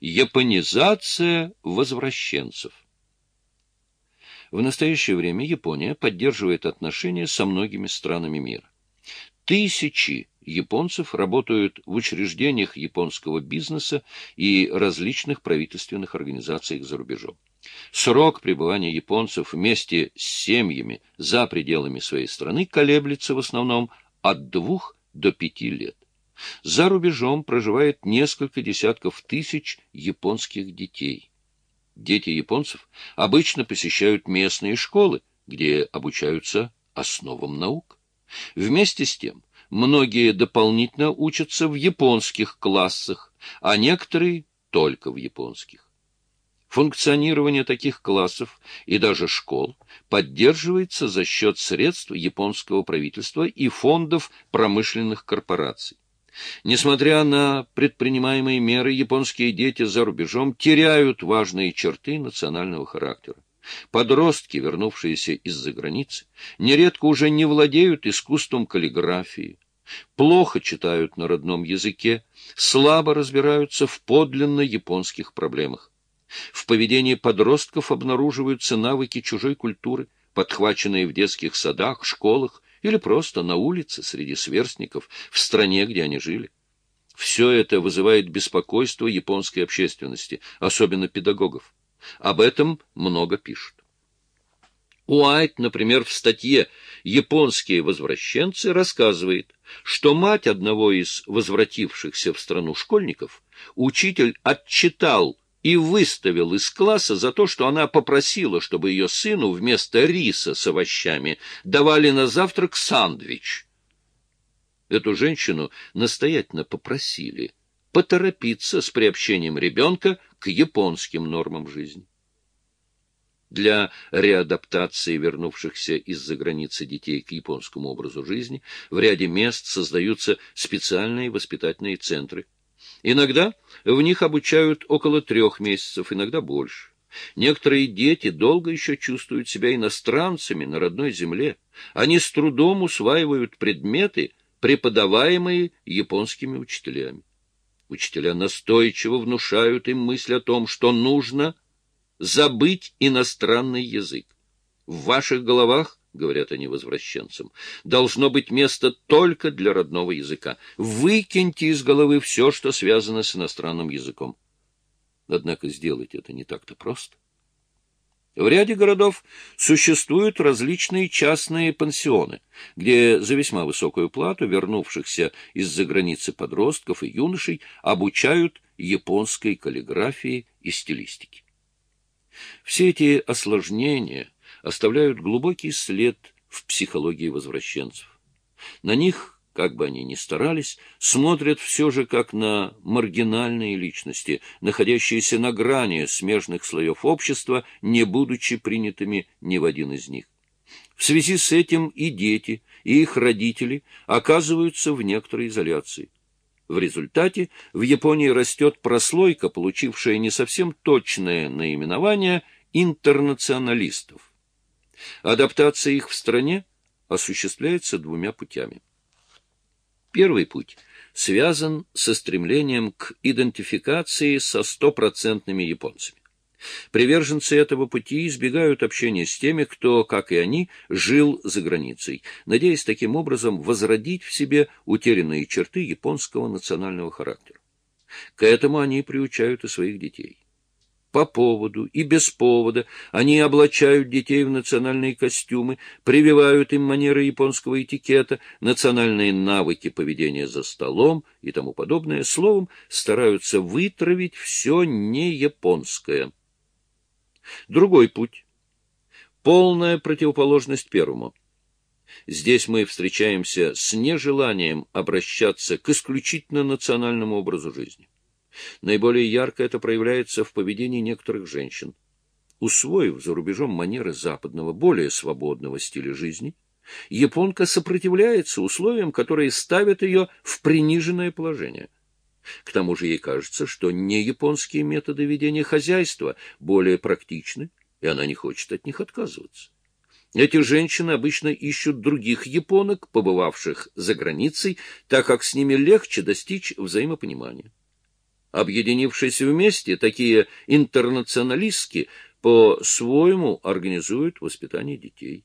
Японизация возвращенцев. В настоящее время Япония поддерживает отношения со многими странами мира. Тысячи японцев работают в учреждениях японского бизнеса и различных правительственных организациях за рубежом. Срок пребывания японцев вместе с семьями за пределами своей страны колеблется в основном от двух до пяти лет. За рубежом проживает несколько десятков тысяч японских детей. Дети японцев обычно посещают местные школы, где обучаются основам наук. Вместе с тем, многие дополнительно учатся в японских классах, а некоторые только в японских. Функционирование таких классов и даже школ поддерживается за счет средств японского правительства и фондов промышленных корпораций. Несмотря на предпринимаемые меры, японские дети за рубежом теряют важные черты национального характера. Подростки, вернувшиеся из-за границы, нередко уже не владеют искусством каллиграфии, плохо читают на родном языке, слабо разбираются в подлинно японских проблемах. В поведении подростков обнаруживаются навыки чужой культуры, подхваченные в детских садах, школах или просто на улице среди сверстников в стране, где они жили. Все это вызывает беспокойство японской общественности, особенно педагогов. Об этом много пишут. Уайт, например, в статье «Японские возвращенцы» рассказывает, что мать одного из возвратившихся в страну школьников учитель отчитал и выставил из класса за то, что она попросила, чтобы ее сыну вместо риса с овощами давали на завтрак сандвич. Эту женщину настоятельно попросили поторопиться с приобщением ребенка к японским нормам жизни. Для реадаптации вернувшихся из-за границы детей к японскому образу жизни в ряде мест создаются специальные воспитательные центры – Иногда в них обучают около трех месяцев, иногда больше. Некоторые дети долго еще чувствуют себя иностранцами на родной земле. Они с трудом усваивают предметы, преподаваемые японскими учителями. Учителя настойчиво внушают им мысль о том, что нужно забыть иностранный язык. В ваших головах говорят они возвращенцам, должно быть место только для родного языка. Выкиньте из головы все, что связано с иностранным языком. Однако сделать это не так-то просто. В ряде городов существуют различные частные пансионы, где за весьма высокую плату вернувшихся из-за границы подростков и юношей обучают японской каллиграфии и стилистике. Все эти осложнения – оставляют глубокий след в психологии возвращенцев. На них, как бы они ни старались, смотрят все же как на маргинальные личности, находящиеся на грани смежных слоев общества, не будучи принятыми ни в один из них. В связи с этим и дети, и их родители оказываются в некоторой изоляции. В результате в Японии растет прослойка, получившая не совсем точное наименование интернационалистов. Адаптация их в стране осуществляется двумя путями. Первый путь связан со стремлением к идентификации со стопроцентными японцами. Приверженцы этого пути избегают общения с теми, кто, как и они, жил за границей, надеясь таким образом возродить в себе утерянные черты японского национального характера. К этому они приучают и своих детей по поводу и без повода. Они облачают детей в национальные костюмы, прививают им манеры японского этикета, национальные навыки поведения за столом и тому подобное. Словом, стараются вытравить все не японское. Другой путь. Полная противоположность первому. Здесь мы встречаемся с нежеланием обращаться к исключительно национальному образу жизни. Наиболее ярко это проявляется в поведении некоторых женщин. Усвоив за рубежом манеры западного, более свободного стиля жизни, японка сопротивляется условиям, которые ставят ее в приниженное положение. К тому же ей кажется, что не японские методы ведения хозяйства более практичны, и она не хочет от них отказываться. Эти женщины обычно ищут других японок, побывавших за границей, так как с ними легче достичь взаимопонимания. Объединившись вместе, такие интернационалистки по-своему организуют воспитание детей.